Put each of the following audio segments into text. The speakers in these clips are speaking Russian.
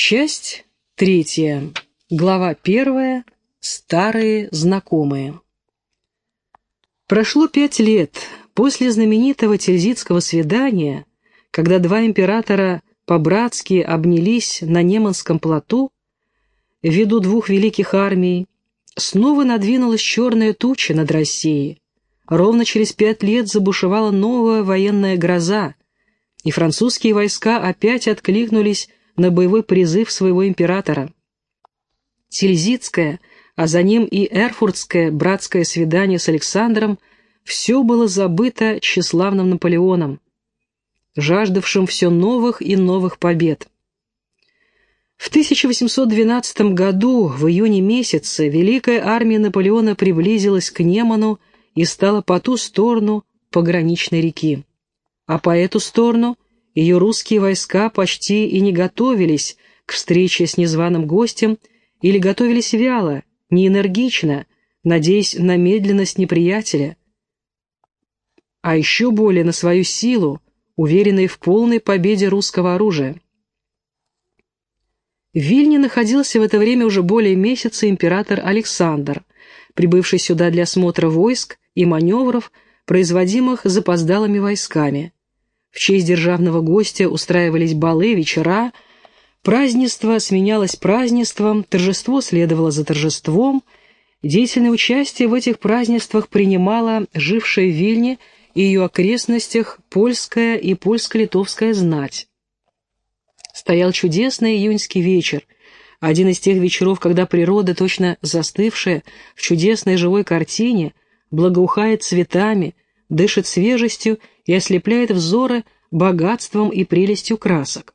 Часть третья. Глава первая. Старые знакомые. Прошло пять лет после знаменитого тильзитского свидания, когда два императора по-братски обнялись на Неманском плоту, ввиду двух великих армий, снова надвинулась черная туча над Россией. Ровно через пять лет забушевала новая военная гроза, и французские войска опять откликнулись на боевой призыв своего императора. Тильзитское, а за ним и Эрфуртское братское свидание с Александром все было забыто тщеславным Наполеоном, жаждавшим все новых и новых побед. В 1812 году, в июне месяце, Великая армия Наполеона приблизилась к Неману и стала по ту сторону пограничной реки. А по эту сторону ее русские войска почти и не готовились к встрече с незваным гостем или готовились вяло, неэнергично, надеясь на медленность неприятеля, а еще более на свою силу, уверенные в полной победе русского оружия. В Вильне находился в это время уже более месяца император Александр, прибывший сюда для осмотра войск и маневров, производимых запоздалыми войсками – в честь державного гостя устраивались балы, вечера, празднество сменялось празднеством, торжество следовало за торжеством. Деятельное участие в этих празднествах принимала жившая в Вильне и ее окрестностях польская и польско-литовская знать. Стоял чудесный июньский вечер, один из тех вечеров, когда природа, точно застывшая в чудесной живой картине, благоухает цветами, дышит свежестью и ослепляет взоры богатством и прелестью красок.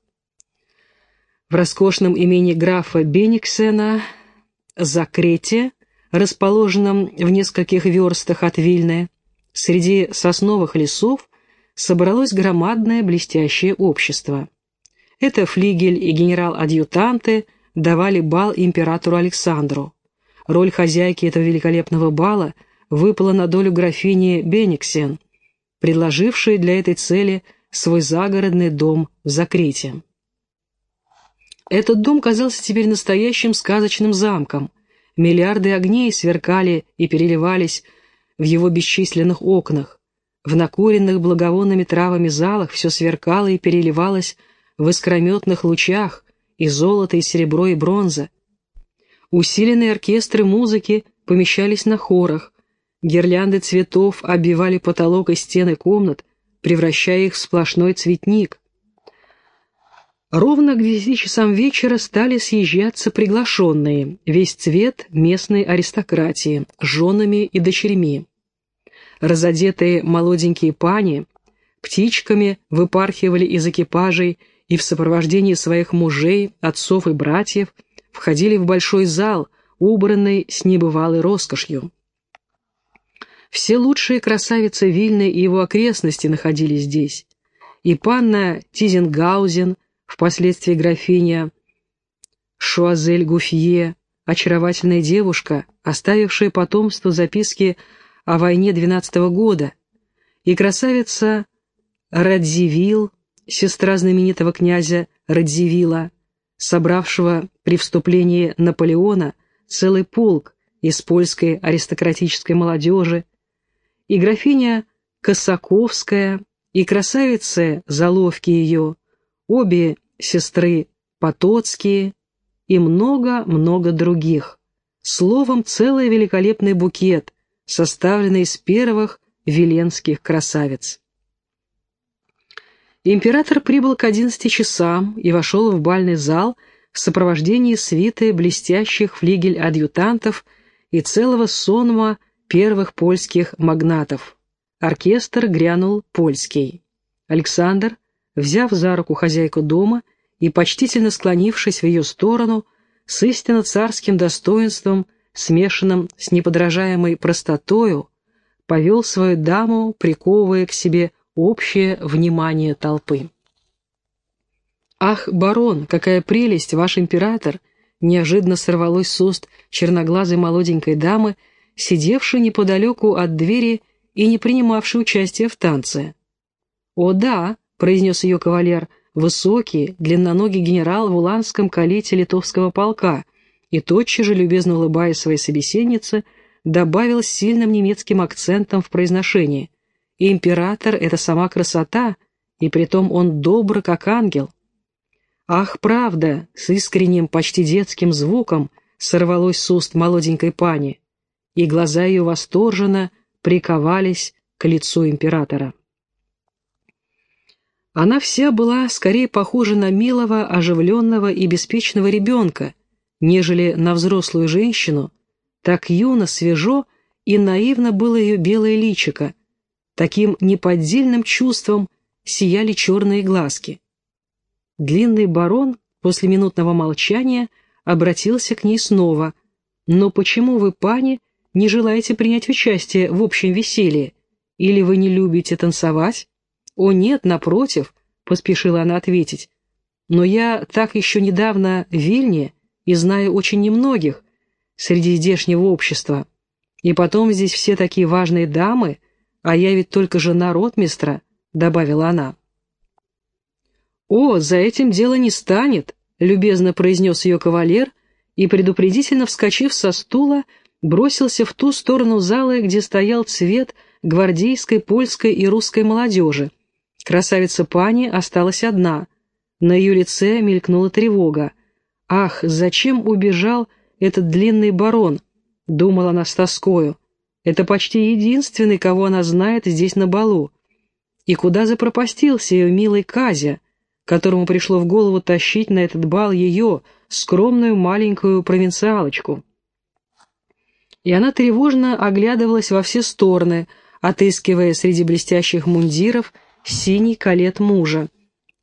В роскошном имении графа Бениксена Закрете, расположенном в нескольких верстах от Вильны, среди сосновых лесов собралось громадное блестящее общество. Это флигель и генерал-адъютанты давали бал императору Александру. Роль хозяйки этого великолепного бала выпала на долю графини Бениксен, предложившие для этой цели свой загородный дом в Закрете. Этот дом казался теперь настоящим сказочным замком. Миллиарды огней сверкали и переливались в его бесчисленных окнах. В накуренных благовонными травами залах все сверкало и переливалось в искрометных лучах и золото, и серебро, и бронза. Усиленные оркестры музыки помещались на хорах, Гирлянды цветов оббивали потолок и стены комнат, превращая их в сплошной цветник. Ровно к десяти часам вечера стали съезжаться приглашенные, весь цвет местной аристократии, с женами и дочерьми. Разодетые молоденькие пани птичками выпархивали из экипажей и в сопровождении своих мужей, отцов и братьев входили в большой зал, убранный с небывалой роскошью. Все лучшие красавицы Вильны и его окрестности находились здесь. И панна Тизенгаузен, впоследствии графиня Шуазель Гуфье, очаровательная девушка, оставившая потомство записки о войне двенадцатого года, и красавица Радзивилл, сестра знаменитого князя Радзивилла, собравшего при вступлении Наполеона целый полк из польской аристократической молодежи, и графиня Косаковская, и красавицы Заловки ее, обе сестры Потоцкие и много-много других. Словом, целый великолепный букет, составленный из первых веленских красавиц. Император прибыл к одиннадцати часам и вошел в бальный зал в сопровождении свиты блестящих флигель-адъютантов и целого сонма первых польских магнатов. Оркестр грянул польский. Александр, взяв за руку хозяйку дома и почтительно склонившись в ее сторону, с истинно царским достоинством, смешанным с неподражаемой простотою, повел свою даму, приковывая к себе общее внимание толпы. «Ах, барон, какая прелесть, ваш император!» неожиданно сорвалось с уст черноглазой молоденькой дамы, сидевший неподалеку от двери и не принимавший участия в танце. «О да», — произнес ее кавалер, высокий, длинноногий генерал в уланском калите литовского полка, и тотчас же, любезно улыбаясь своей собеседнице, добавил с сильным немецким акцентом в произношении. «Император — это сама красота, и притом он добр, как ангел». «Ах, правда!» — с искренним, почти детским звуком сорвалось с уст молоденькой пани, и глаза ее восторженно приковались к лицу императора. Она вся была скорее похожа на милого, оживленного и беспечного ребенка, нежели на взрослую женщину, так юно, свежо и наивно было ее белое личико, таким неподдельным чувством сияли черные глазки. Длинный барон после минутного молчания обратился к ней снова. «Но почему вы, пани, не желаете принять участие в общем веселье? Или вы не любите танцевать?» «О нет, напротив», — поспешила она ответить. «Но я так еще недавно в Вильне и знаю очень немногих среди здешнего общества. И потом здесь все такие важные дамы, а я ведь только жена ротмистра», — добавила она. «О, за этим дело не станет», — любезно произнес ее кавалер и, предупредительно вскочив со стула, бросился в ту сторону зала, где стоял цвет гвардейской, польской и русской молодежи, Красавица Пани осталась одна. На ее лице мелькнула тревога. «Ах, зачем убежал этот длинный барон?» — думала она с тоскою. «Это почти единственный, кого она знает здесь на балу. И куда запропастился ее милый Казя, которому пришло в голову тащить на этот бал ее, скромную маленькую провинциалочку?» И она тревожно оглядывалась во все стороны, отыскивая среди блестящих мундиров синий калет мужа.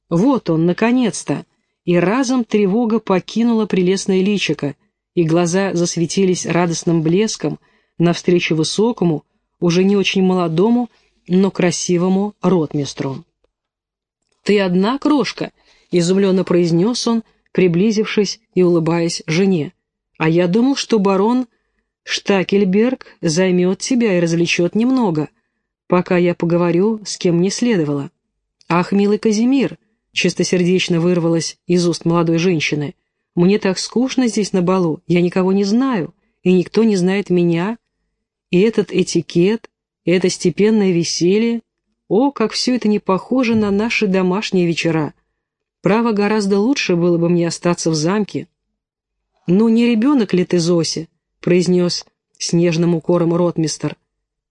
Вот он, наконец-то! И разом тревога покинула прелестное личико, и глаза засветились радостным блеском навстречу высокому, уже не очень молодому, но красивому ротмистру. «Ты одна, крошка?» — изумленно произнес он, приблизившись и улыбаясь жене. «А я думал, что барон Штакельберг займет тебя и развлечет немного пока я поговорю с кем не следовало. «Ах, милый Казимир!» — чистосердечно вырвалось из уст молодой женщины. «Мне так скучно здесь на балу, я никого не знаю, и никто не знает меня. И этот этикет, и это степенное веселье. О, как все это не похоже на наши домашние вечера! Право, гораздо лучше было бы мне остаться в замке». «Ну, не ребенок ли ты, Зося?» — произнес с нежным укором ротмистер.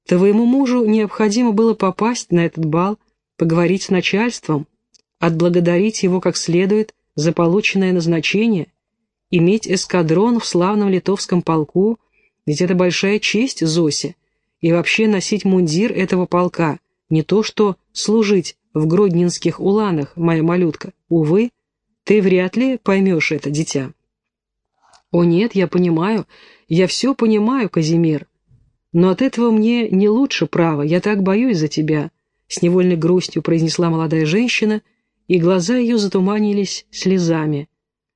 Твоему мужу необходимо было попасть на этот бал, поговорить с начальством, отблагодарить его как следует за полученное назначение, иметь эскадрон в славном литовском полку, ведь это большая честь Зосе, и вообще носить мундир этого полка, не то что служить в гродненских уланах, моя малютка. Увы, ты вряд ли поймешь это, дитя. О нет, я понимаю, я все понимаю, Казимир, но от этого мне не лучше право, я так боюсь за тебя», — с невольной грустью произнесла молодая женщина, и глаза ее затуманились слезами.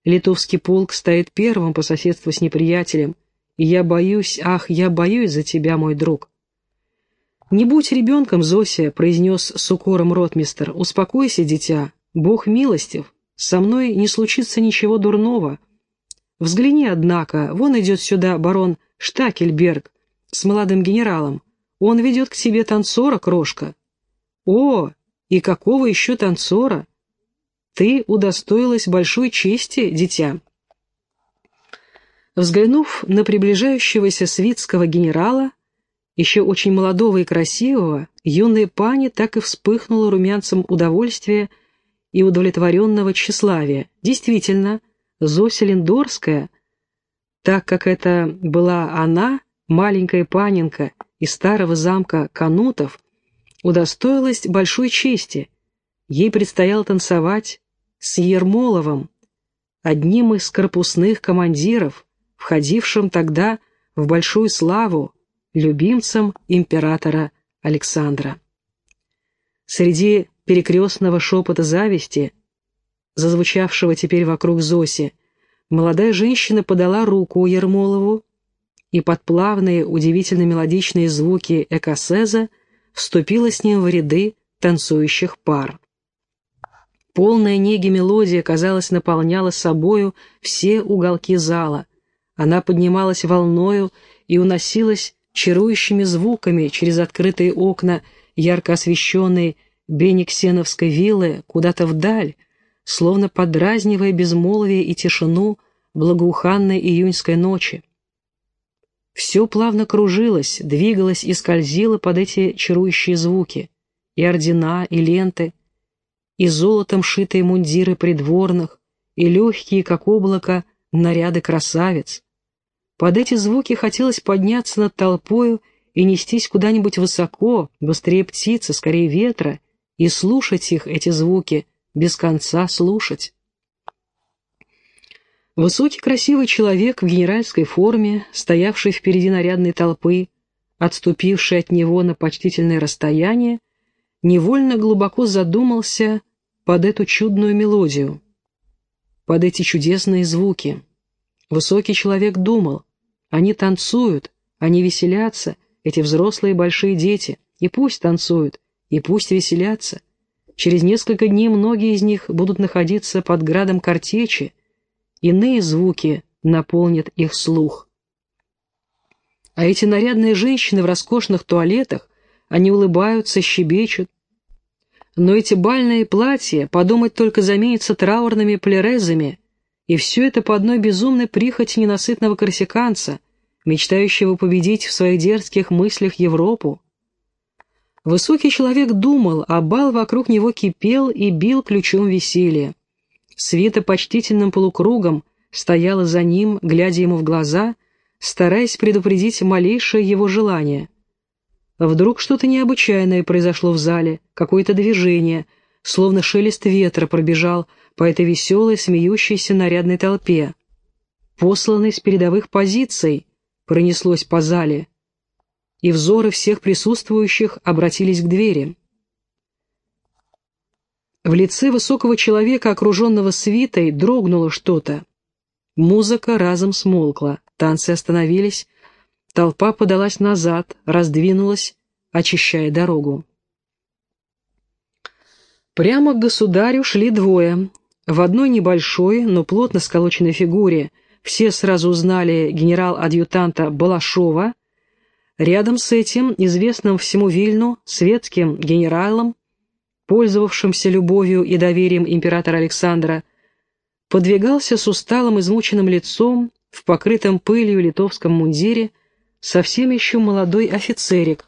«Литовский полк стоит первым по соседству с неприятелем, и я боюсь, ах, я боюсь за тебя, мой друг». «Не будь ребенком, Зося», — произнес с укором ротмистер, — «успокойся, дитя, Бог милостив, со мной не случится ничего дурного. Взгляни, однако, вон идет сюда барон Штакельберг, с молодым генералом. Он ведет к себе танцора, крошка. О, и какого еще танцора? Ты удостоилась большой чести, дитя. Взглянув на приближающегося свитского генерала, еще очень молодого и красивого, юная пани так и вспыхнула румянцем удовольствия и удовлетворенного тщеславия. Действительно, Зося Линдорская, так как это была она, маленькая паненка из старого замка Канутов удостоилась большой чести. Ей предстояло танцевать с Ермоловым, одним из корпусных командиров, входившим тогда в большую славу, любимцем императора Александра. Среди перекрестного шепота зависти, зазвучавшего теперь вокруг Зоси, молодая женщина подала руку Ермолову и под плавные, удивительно мелодичные звуки экосеза вступила с ним в ряды танцующих пар. Полная неги мелодия, казалось, наполняла собою все уголки зала. Она поднималась волною и уносилась чарующими звуками через открытые окна, ярко освещенные Бениксеновской виллы, куда-то вдаль, словно подразнивая безмолвие и тишину благоуханной июньской ночи. Все плавно кружилось, двигалось и скользило под эти чарующие звуки. И ордена, и ленты, и золотом шитые мундиры придворных, и легкие, как облако, наряды красавиц. Под эти звуки хотелось подняться над толпою и нестись куда-нибудь высоко, быстрее птицы, скорее ветра, и слушать их, эти звуки, без конца слушать. Высокий красивый человек в генеральской форме, стоявший впереди нарядной толпы, отступивший от него на почтительное расстояние, невольно глубоко задумался под эту чудную мелодию, под эти чудесные звуки. Высокий человек думал, они танцуют, они веселятся, эти взрослые большие дети, и пусть танцуют, и пусть веселятся. Через несколько дней многие из них будут находиться под градом картечи, иные звуки наполнят их слух. А эти нарядные женщины в роскошных туалетах, они улыбаются, щебечут. Но эти бальные платья, подумать только, заменятся траурными плерезами, и все это по одной безумной прихоти ненасытного корсиканца, мечтающего победить в своих дерзких мыслях Европу. Высокий человек думал, а бал вокруг него кипел и бил ключом веселья. Света почтительным полукругом стояла за ним, глядя ему в глаза, стараясь предупредить малейшее его желание. Вдруг что-то необычайное произошло в зале, какое-то движение, словно шелест ветра пробежал по этой веселой, смеющейся нарядной толпе. Посланный с передовых позиций пронеслось по зале, и взоры всех присутствующих обратились к двери. В лице высокого человека, окруженного свитой, дрогнуло что-то. Музыка разом смолкла, танцы остановились, толпа подалась назад, раздвинулась, очищая дорогу. Прямо к государю шли двое. В одной небольшой, но плотно сколоченной фигуре все сразу узнали генерал-адъютанта Балашова, рядом с этим, известным всему Вильну, светским генералом, пользовавшимся любовью и доверием императора Александра, подвигался с усталым измученным лицом в покрытом пылью литовском мундире совсем еще молодой офицерик.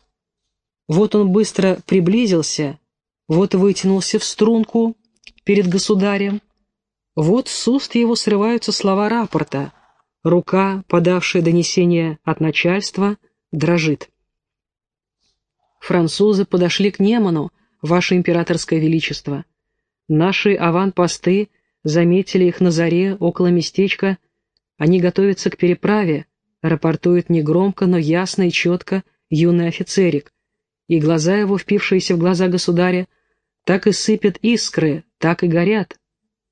Вот он быстро приблизился, вот вытянулся в струнку перед государем, вот с уст его срываются слова рапорта, рука, подавшая донесение от начальства, дрожит. Французы подошли к Неману, Ваше императорское величество. Наши аванпосты заметили их на заре около местечка. Они готовятся к переправе, рапортует негромко, но ясно и четко юный офицерик. И глаза его, впившиеся в глаза государя, так и сыпят искры, так и горят.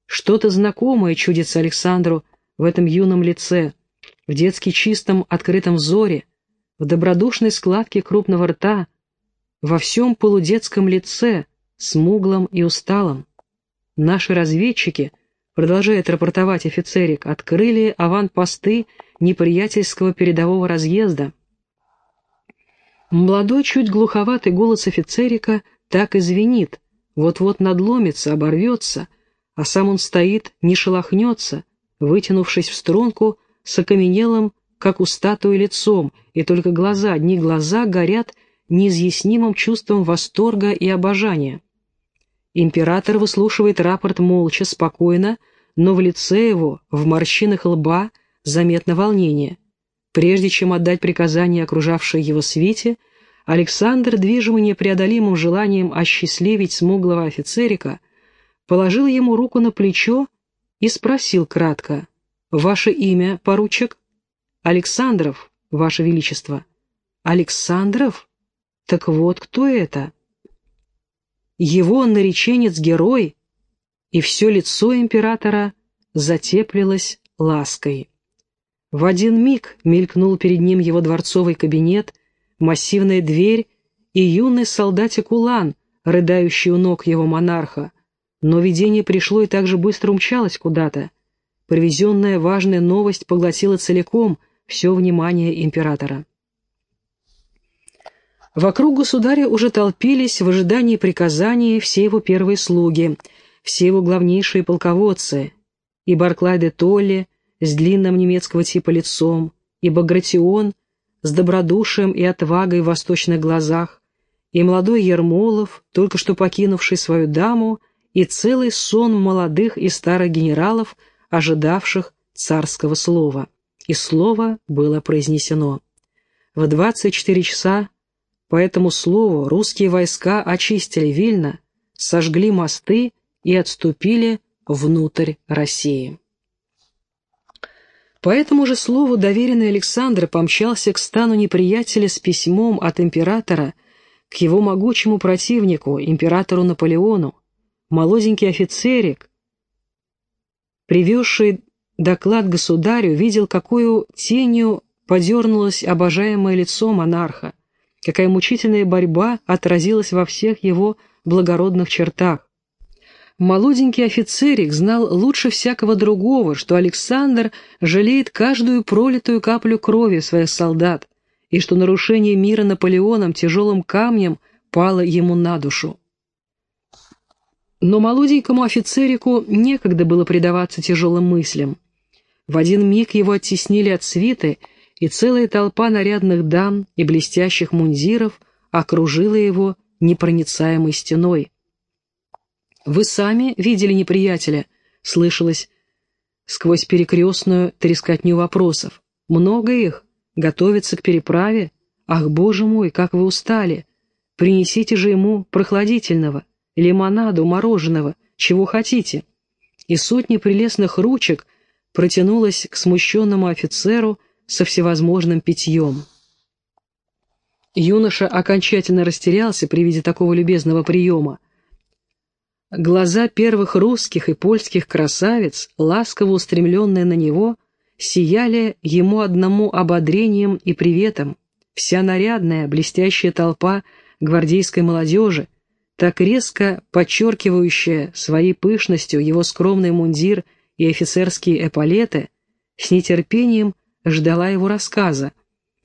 Что-то знакомое чудится Александру в этом юном лице, в детски чистом открытом взоре, в добродушной складке крупного рта, во всем полудетском лице, смуглом и усталом. Наши разведчики, продолжает рапортовать офицерик, открыли аванпосты неприятельского передового разъезда. Молодой, чуть глуховатый голос офицерика так и звенит, вот-вот надломится, оборвется, а сам он стоит, не шелохнется, вытянувшись в струнку с окаменелым, как у статуи лицом, и только глаза, одни глаза горят неизъяснимым чувством восторга и обожания. Император выслушивает рапорт молча, спокойно, но в лице его, в морщинах лба, заметно волнение. Прежде чем отдать приказание окружавшей его свите, Александр, движимый непреодолимым желанием осчастливить смуглого офицерика, положил ему руку на плечо и спросил кратко, «Ваше имя, поручик?» «Александров, Ваше Величество». «Александров?» Так вот кто это? Его нареченец-герой, и все лицо императора затеплилось лаской. В один миг мелькнул перед ним его дворцовый кабинет, массивная дверь и юный солдатик Улан, рыдающий у ног его монарха. Но видение пришло и так же быстро умчалось куда-то. Привезенная важная новость поглотила целиком все внимание императора. Вокруг государя уже толпились в ожидании приказаний все его первые слуги, все его главнейшие полководцы, и Барклай де Толли с длинным немецкого типа лицом, и Багратион с добродушием и отвагой в восточных глазах, и молодой Ермолов, только что покинувший свою даму, и целый сон молодых и старых генералов, ожидавших царского слова. И слово было произнесено. В 24 часа по этому слову русские войска очистили Вильно, сожгли мосты и отступили внутрь России. По этому же слову доверенный Александр помчался к стану неприятеля с письмом от императора к его могучему противнику, императору Наполеону. Молоденький офицерик, привезший доклад государю, видел, какую тенью подернулось обожаемое лицо монарха, какая мучительная борьба отразилась во всех его благородных чертах. Молоденький офицерик знал лучше всякого другого, что Александр жалеет каждую пролитую каплю крови своих солдат, и что нарушение мира Наполеоном тяжелым камнем пало ему на душу. Но молоденькому офицерику некогда было предаваться тяжелым мыслям. В один миг его оттеснили от свиты — и целая толпа нарядных дам и блестящих мундиров окружила его непроницаемой стеной. «Вы сами видели неприятеля?» — слышалось сквозь перекрестную трескотню вопросов. «Много их? Готовятся к переправе? Ах, боже мой, как вы устали! Принесите же ему прохладительного, лимонаду, мороженого, чего хотите!» И сотни прелестных ручек протянулась к смущенному офицеру, со всевозможным питьем. Юноша окончательно растерялся при виде такого любезного приема. Глаза первых русских и польских красавиц, ласково устремленные на него, сияли ему одному ободрением и приветом. Вся нарядная, блестящая толпа гвардейской молодежи, так резко подчеркивающая своей пышностью его скромный мундир и офицерские эполеты, с нетерпением ждала его рассказа.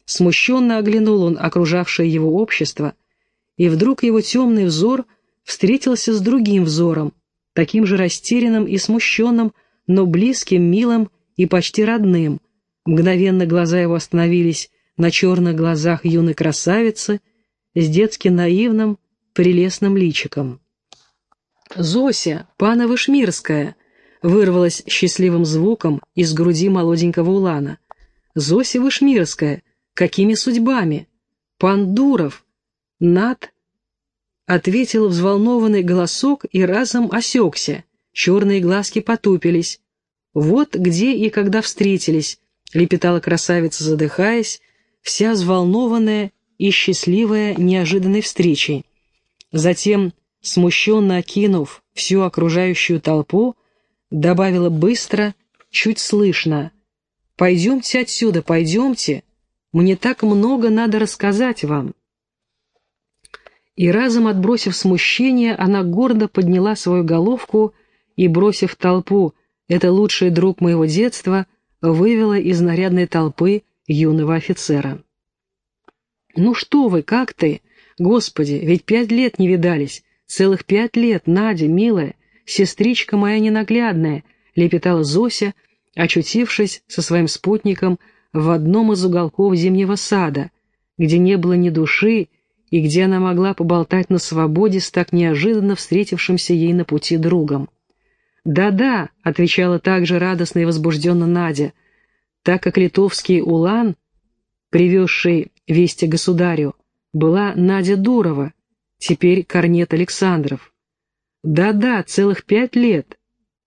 Смущенно оглянул он окружавшее его общество, и вдруг его темный взор встретился с другим взором, таким же растерянным и смущенным, но близким, милым и почти родным. Мгновенно глаза его остановились на черных глазах юной красавицы с детски наивным, прелестным личиком. «Зося, пана Вышмирская!» вырвалась счастливым звуком из груди молоденького улана. Зося Вышмирская, какими судьбами? Пан Дуров, Над...» Ответил взволнованный голосок и разом осекся. Черные глазки потупились. «Вот где и когда встретились», — лепетала красавица, задыхаясь, вся взволнованная и счастливая неожиданной встречей. Затем, смущенно окинув всю окружающую толпу, добавила быстро, чуть слышно — «Пойдемте отсюда, пойдемте. Мне так много надо рассказать вам». И разом отбросив смущение, она гордо подняла свою головку и, бросив толпу «это лучший друг моего детства», вывела из нарядной толпы юного офицера. «Ну что вы, как ты? Господи, ведь пять лет не видались, целых пять лет, Надя, милая, сестричка моя ненаглядная», — лепетала Зося, — очутившись со своим спутником в одном из уголков зимнего сада, где не было ни души и где она могла поболтать на свободе с так неожиданно встретившимся ей на пути другом. «Да-да», — отвечала также радостно и возбужденно Надя, так как литовский улан, привезший вести государю, была Надя Дурова, теперь Корнет Александров. «Да-да, целых пять лет,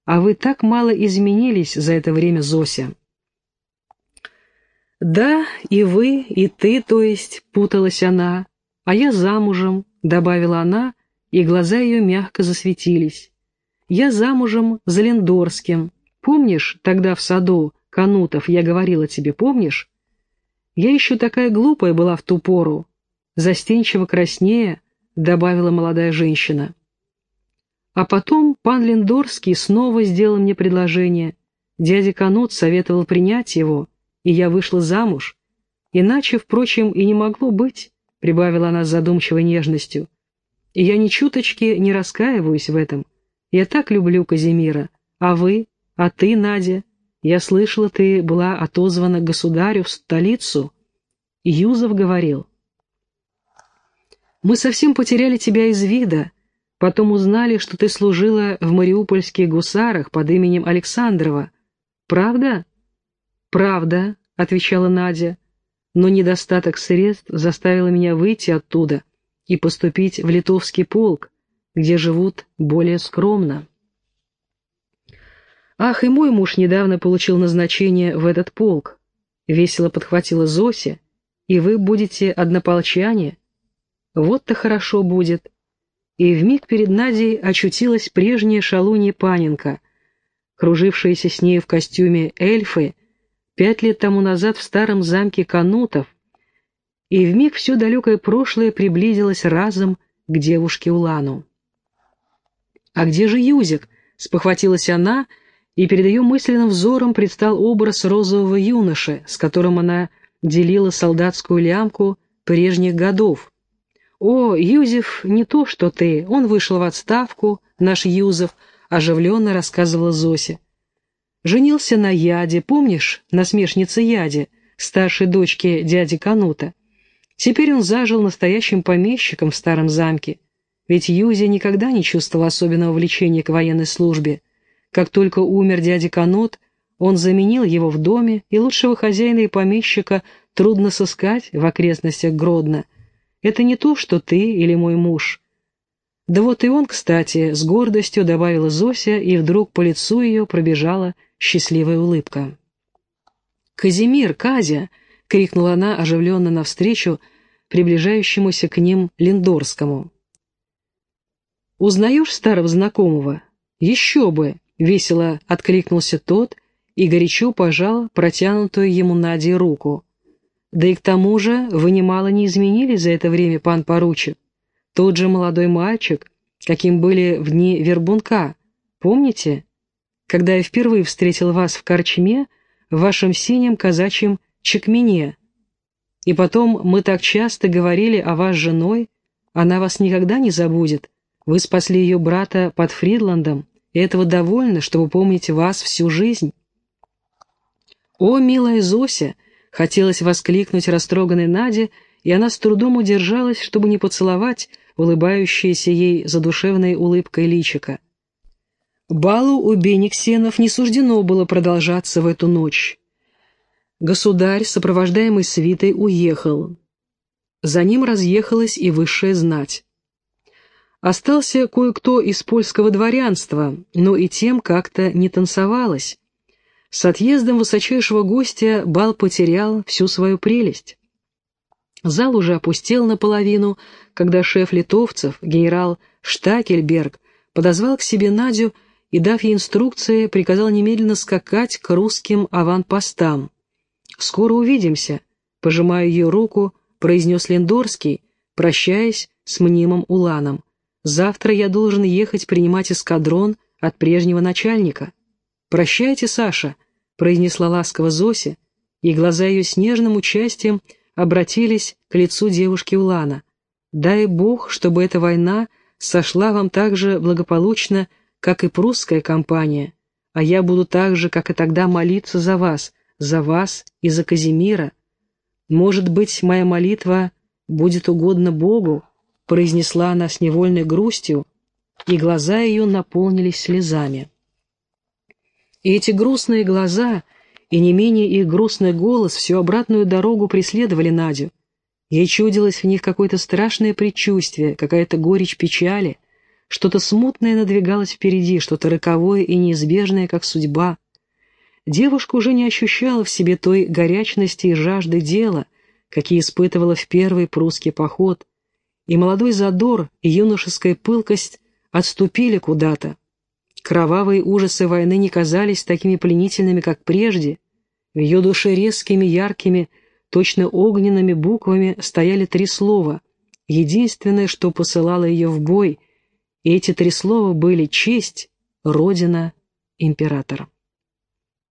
а вы так мало изменились за это время, Зося. Да, и вы, и ты, то есть, путалась она, а я замужем, добавила она, и глаза ее мягко засветились. Я замужем за Лендорским. Помнишь, тогда в саду, Канутов, я говорила тебе, помнишь? Я еще такая глупая была в ту пору. Застенчиво краснее, добавила молодая женщина. А потом пан Лендорский снова сделал мне предложение. Дядя Канут советовал принять его, и я вышла замуж. Иначе, впрочем, и не могло быть, — прибавила она с задумчивой нежностью. И я ни чуточки не раскаиваюсь в этом. Я так люблю Казимира. А вы? А ты, Надя? Я слышала, ты была отозвана государю в столицу. Юзов говорил. Мы совсем потеряли тебя из вида. Потом узнали, что ты служила в мариупольских гусарах под именем Александрова. Правда? Правда, отвечала Надя. Но недостаток средств заставил меня выйти оттуда и поступить в литовский полк, где живут более скромно. «Ах, и мой муж недавно получил назначение в этот полк», — весело подхватила Зося, «и вы будете однополчане. Вот-то хорошо будет». И вмиг перед Надей очутилась прежняя шалунья Паненко, кружившаяся с нею в костюме эльфы, пять лет тому назад в старом замке Канутов, и вмиг все далекое прошлое приблизилось разом к девушке Улану. «А где же Юзик?» — спохватилась она, и перед ее мысленным взором предстал образ розового юноши, с которым она делила солдатскую лямку прежних годов. «О, Юзеф не то, что ты, он вышел в отставку, наш Юзеф», — оживленно рассказывала Зося. «Женился на Яде, помнишь, насмешнице Яде, старшей дочке дяди Канута? Теперь он зажил настоящим помещиком в старом замке. Ведь Юзя никогда не чувствовал особенного влечения к военной службе. Как только умер дядя Канот, он заменил его в доме, и лучшего хозяина и помещика трудно сыскать в окрестностях Гродно. Это не то, что ты или мой муж. Да вот и он, кстати, с гордостью добавила Зося, и вдруг по лицу ее пробежала счастливая улыбка. «Казимир, Казя!» — крикнула она оживленно навстречу приближающемуся к ним Лендорскому. «Узнаешь старого знакомого?» «Еще бы!» — весело откликнулся тот и горячо пожал протянутую ему Наде руку. «Да и к тому же вы немало не изменились за это время, пан поручик. Тот же молодой мальчик, каким были в дни Вербунка, помните? Когда я впервые встретил вас в Корчме, в вашем синем казачьем чекмене. И потом мы так часто говорили о вас женой, она вас никогда не забудет, вы спасли ее брата под Фридландом, и этого довольно, чтобы помнить вас всю жизнь. «О, милая Зося!» — хотелось воскликнуть растроганной Наде, и она с трудом удержалась, чтобы не поцеловать улыбающееся ей задушевной улыбкой личика. Балу у Бениксенов не суждено было продолжаться в эту ночь. Государь, сопровождаемый свитой, уехал. За ним разъехалась и высшая знать. Остался кое-кто из польского дворянства, но и тем как-то не танцевалось. С отъездом высочайшего гостя бал потерял всю свою прелесть. Зал уже опустел наполовину, когда шеф литовцев, генерал Штакельберг, подозвал к себе Надю и, дав ей инструкции, приказал немедленно скакать к русским аванпостам. «Скоро увидимся», — пожимая ее руку, произнес Лендорский, прощаясь с мнимым Уланом. Завтра я должен ехать принимать эскадрон от прежнего начальника. «Прощайте, Саша», — произнесла ласково Зося, и глаза ее с нежным участием обратились к лицу девушки Улана. «Дай Бог, чтобы эта война сошла вам так же благополучно, как и прусская компания, а я буду так же, как и тогда, молиться за вас, за вас и за Казимира. Может быть, моя молитва будет угодна Богу, произнесла она с невольной грустью, и глаза ее наполнились слезами. И эти грустные глаза, и не менее их грустный голос всю обратную дорогу преследовали Надю. Ей чудилось в них какое-то страшное предчувствие, какая-то горечь печали, что-то смутное надвигалось впереди, что-то роковое и неизбежное, как судьба. Девушка уже не ощущала в себе той горячности и жажды дела, какие испытывала в первый прусский поход, и молодой задор и юношеская пылкость отступили куда-то. Кровавые ужасы войны не казались такими пленительными, как прежде. В ее душе резкими, яркими, точно огненными буквами стояли три слова, единственное, что посылало ее в бой, и эти три слова были «честь», родина императора.